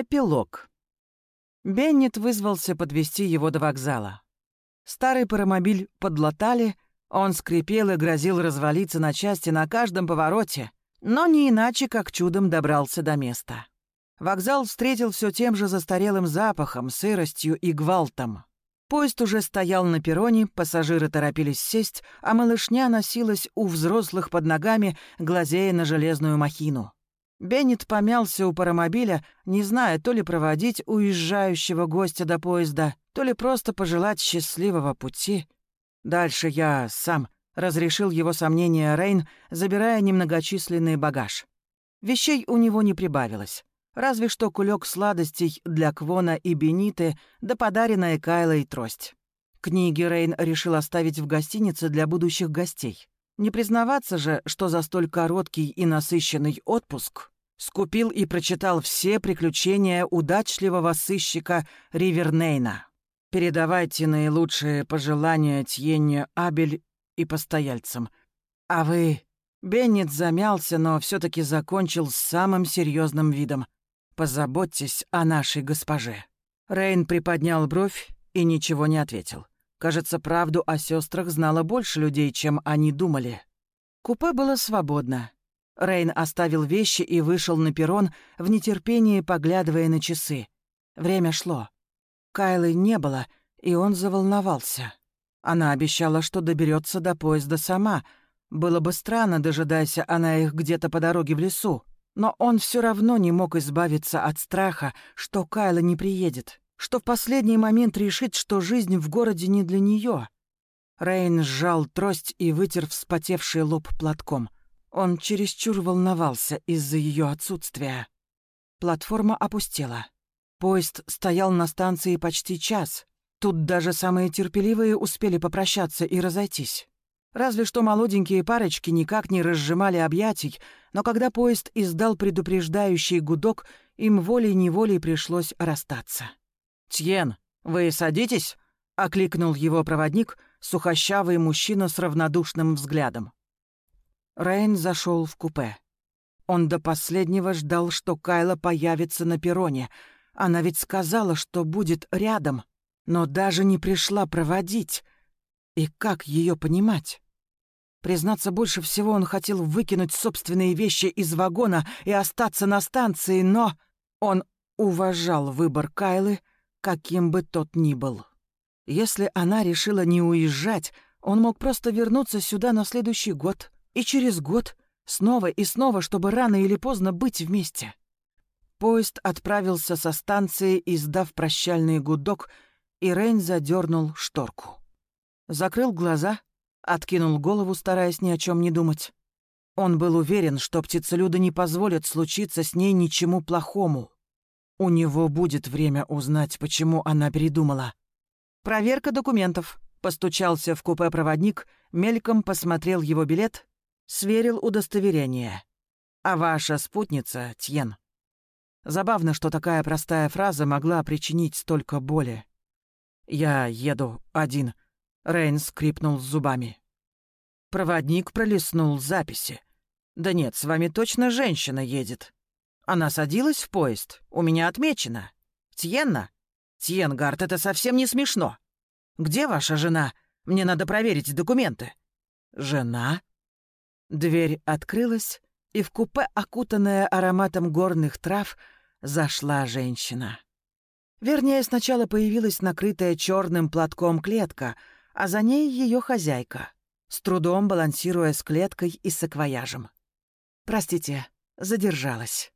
Эпилог. Беннет вызвался подвести его до вокзала. Старый паромобиль подлатали, он скрипел и грозил развалиться на части на каждом повороте, но не иначе, как чудом добрался до места. Вокзал встретил все тем же застарелым запахом, сыростью и гвалтом. Поезд уже стоял на перроне, пассажиры торопились сесть, а малышня носилась у взрослых под ногами, глазея на железную махину. Беннет помялся у паромобиля, не зная то ли проводить уезжающего гостя до поезда, то ли просто пожелать счастливого пути. Дальше я сам разрешил его сомнения Рейн, забирая немногочисленный багаж. Вещей у него не прибавилось. Разве что кулек сладостей для Квона и Бениты, да подаренная Кайлой трость. Книги Рейн решил оставить в гостинице для будущих гостей. Не признаваться же, что за столь короткий и насыщенный отпуск скупил и прочитал все приключения удачливого сыщика Ривернейна. Передавайте наилучшие пожелания Тьенне Абель и постояльцам. А вы... Беннет замялся, но все таки закончил с самым серьезным видом. «Позаботьтесь о нашей госпоже». Рейн приподнял бровь и ничего не ответил. Кажется, правду о сестрах знало больше людей, чем они думали. Купе было свободно. Рейн оставил вещи и вышел на перрон, в нетерпении поглядывая на часы. Время шло. Кайлы не было, и он заволновался. Она обещала, что доберется до поезда сама. Было бы странно, дожидайся она их где-то по дороге в лесу. Но он все равно не мог избавиться от страха, что Кайла не приедет что в последний момент решит, что жизнь в городе не для нее. Рейн сжал трость и вытер вспотевший лоб платком. Он чересчур волновался из-за ее отсутствия. Платформа опустела. Поезд стоял на станции почти час. Тут даже самые терпеливые успели попрощаться и разойтись. Разве что молоденькие парочки никак не разжимали объятий, но когда поезд издал предупреждающий гудок, им волей-неволей пришлось расстаться. «Тьен, вы садитесь?» — окликнул его проводник, сухощавый мужчина с равнодушным взглядом. Рейн зашел в купе. Он до последнего ждал, что Кайла появится на перроне. Она ведь сказала, что будет рядом, но даже не пришла проводить. И как ее понимать? Признаться, больше всего он хотел выкинуть собственные вещи из вагона и остаться на станции, но он уважал выбор Кайлы — каким бы тот ни был. Если она решила не уезжать, он мог просто вернуться сюда на следующий год и через год, снова и снова, чтобы рано или поздно быть вместе. Поезд отправился со станции, издав прощальный гудок, и Рейн задернул шторку. Закрыл глаза, откинул голову, стараясь ни о чем не думать. Он был уверен, что птицелюды не позволят случиться с ней ничему плохому. У него будет время узнать, почему она передумала. «Проверка документов», — постучался в купе проводник, мельком посмотрел его билет, сверил удостоверение. «А ваша спутница, Тьен?» Забавно, что такая простая фраза могла причинить столько боли. «Я еду один», — Рейн скрипнул зубами. Проводник пролистнул записи. «Да нет, с вами точно женщина едет. Она садилась в поезд. У меня отмечено. Тьенна? Тьенгард, это совсем не смешно. Где ваша жена? Мне надо проверить документы. Жена? Дверь открылась, и в купе, окутанное ароматом горных трав, зашла женщина. Вернее, сначала появилась накрытая черным платком клетка, а за ней ее хозяйка, с трудом балансируя с клеткой и саквояжем. «Простите, задержалась».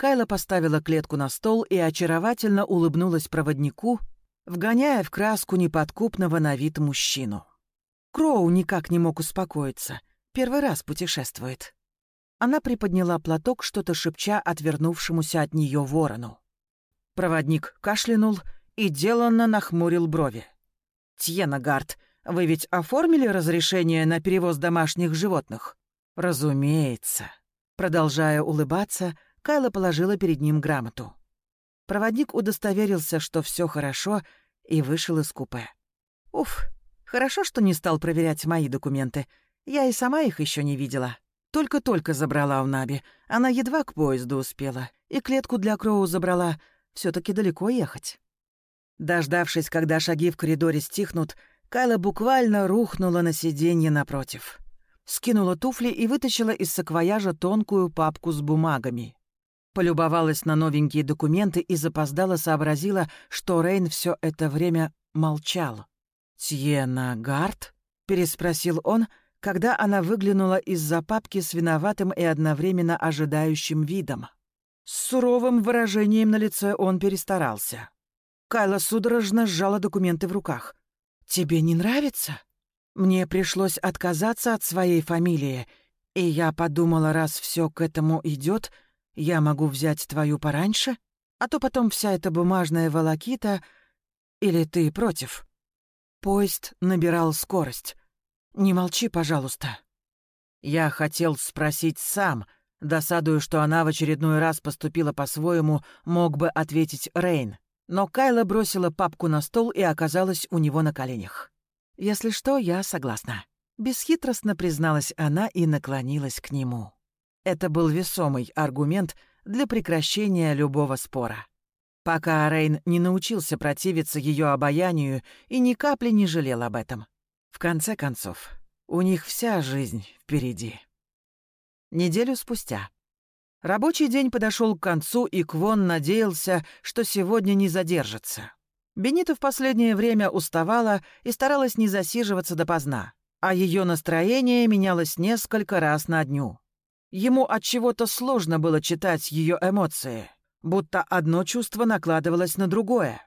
Кайла поставила клетку на стол и очаровательно улыбнулась проводнику, вгоняя в краску неподкупного на вид мужчину. Кроу никак не мог успокоиться. Первый раз путешествует. Она приподняла платок, что-то шепча отвернувшемуся от нее ворону. Проводник кашлянул и деланно нахмурил брови. «Тьенагард, вы ведь оформили разрешение на перевоз домашних животных?» «Разумеется». Продолжая улыбаться, Кайла положила перед ним грамоту. Проводник удостоверился, что все хорошо, и вышел из купе. Уф, хорошо, что не стал проверять мои документы. Я и сама их еще не видела. Только-только забрала у Наби. Она едва к поезду успела. И клетку для Кроу забрала. все таки далеко ехать. Дождавшись, когда шаги в коридоре стихнут, Кайла буквально рухнула на сиденье напротив. Скинула туфли и вытащила из саквояжа тонкую папку с бумагами. Полюбовалась на новенькие документы и запоздала сообразила, что Рейн все это время молчал. «Тьена Гард?» — переспросил он, когда она выглянула из-за папки с виноватым и одновременно ожидающим видом. С суровым выражением на лице он перестарался. Кайла судорожно сжала документы в руках. «Тебе не нравится?» Мне пришлось отказаться от своей фамилии, и я подумала, раз все к этому идет, я могу взять твою пораньше, а то потом вся эта бумажная волокита... Или ты против?» Поезд набирал скорость. «Не молчи, пожалуйста». Я хотел спросить сам, досадую, что она в очередной раз поступила по-своему, мог бы ответить Рейн. Но Кайла бросила папку на стол и оказалась у него на коленях. «Если что, я согласна». Бесхитростно призналась она и наклонилась к нему. Это был весомый аргумент для прекращения любого спора. Пока Рейн не научился противиться ее обаянию и ни капли не жалел об этом. В конце концов, у них вся жизнь впереди. Неделю спустя. Рабочий день подошел к концу, и Квон надеялся, что сегодня не задержится. Бенита в последнее время уставала и старалась не засиживаться допоздна, а ее настроение менялось несколько раз на дню. Ему от чего-то сложно было читать ее эмоции, будто одно чувство накладывалось на другое.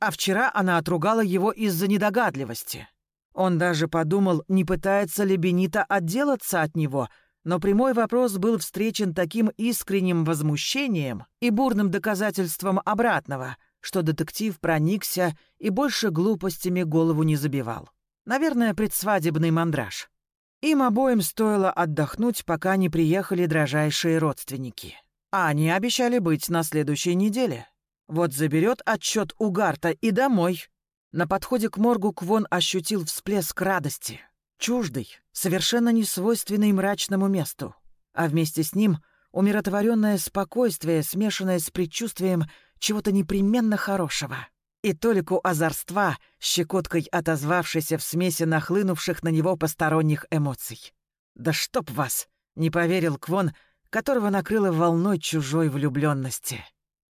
А вчера она отругала его из-за недогадливости. Он даже подумал, не пытается ли Бенита отделаться от него, но прямой вопрос был встречен таким искренним возмущением и бурным доказательством обратного, что детектив проникся и больше глупостями голову не забивал. Наверное, предсвадебный мандраж. Им обоим стоило отдохнуть, пока не приехали дрожайшие родственники. А они обещали быть на следующей неделе. Вот заберет отчет у Гарта и домой. На подходе к моргу Квон ощутил всплеск радости. Чуждый, совершенно несвойственный мрачному месту. А вместе с ним умиротворенное спокойствие, смешанное с предчувствием чего-то непременно хорошего и толику озорства, щекоткой отозвавшейся в смеси нахлынувших на него посторонних эмоций. «Да чтоб вас!» — не поверил Квон, которого накрыло волной чужой влюбленности.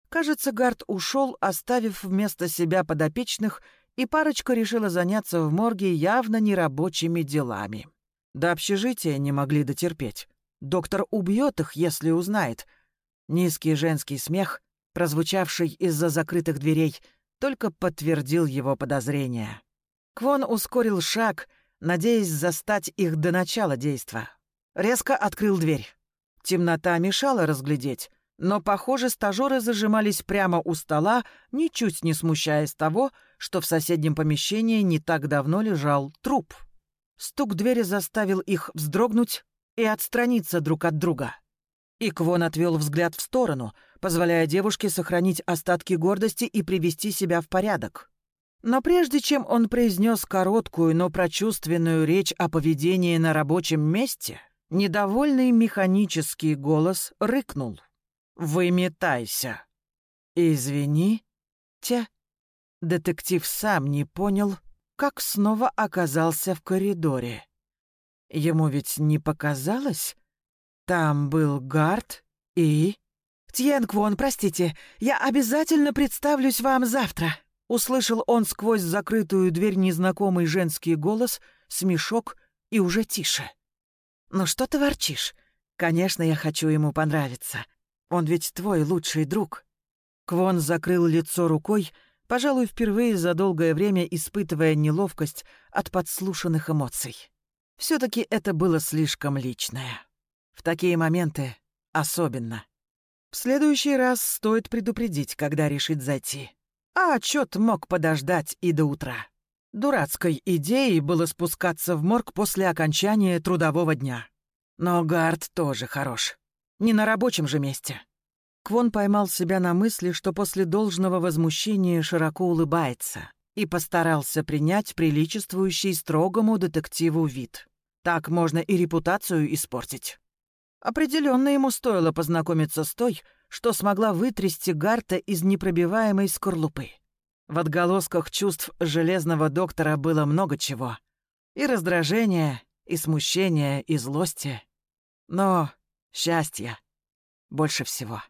Кажется, Гард ушел, оставив вместо себя подопечных, и парочка решила заняться в морге явно нерабочими делами. До общежития не могли дотерпеть. Доктор убьет их, если узнает. Низкий женский смех, прозвучавший из-за закрытых дверей — только подтвердил его подозрения. Квон ускорил шаг, надеясь застать их до начала действа. Резко открыл дверь. Темнота мешала разглядеть, но, похоже, стажеры зажимались прямо у стола, ничуть не смущаясь того, что в соседнем помещении не так давно лежал труп. Стук двери заставил их вздрогнуть и отстраниться друг от друга. И Квон отвел взгляд в сторону, позволяя девушке сохранить остатки гордости и привести себя в порядок. Но прежде чем он произнес короткую, но прочувственную речь о поведении на рабочем месте, недовольный механический голос рыкнул. «Выметайся!» «Извини, те...» Детектив сам не понял, как снова оказался в коридоре. Ему ведь не показалось, там был Гард и... «Тьен Квон, простите, я обязательно представлюсь вам завтра!» Услышал он сквозь закрытую дверь незнакомый женский голос, смешок и уже тише. «Ну что ты ворчишь? Конечно, я хочу ему понравиться. Он ведь твой лучший друг». Квон закрыл лицо рукой, пожалуй, впервые за долгое время испытывая неловкость от подслушанных эмоций. все таки это было слишком личное. В такие моменты особенно. Следующий раз стоит предупредить, когда решит зайти. А отчет мог подождать и до утра. Дурацкой идеей было спускаться в морг после окончания трудового дня. Но Гард тоже хорош. Не на рабочем же месте. Квон поймал себя на мысли, что после должного возмущения широко улыбается, и постарался принять приличествующий строгому детективу вид. Так можно и репутацию испортить. Определенно ему стоило познакомиться с той, что смогла вытрясти Гарта из непробиваемой скорлупы. В отголосках чувств железного доктора было много чего. И раздражения, и смущения, и злости. Но счастья больше всего.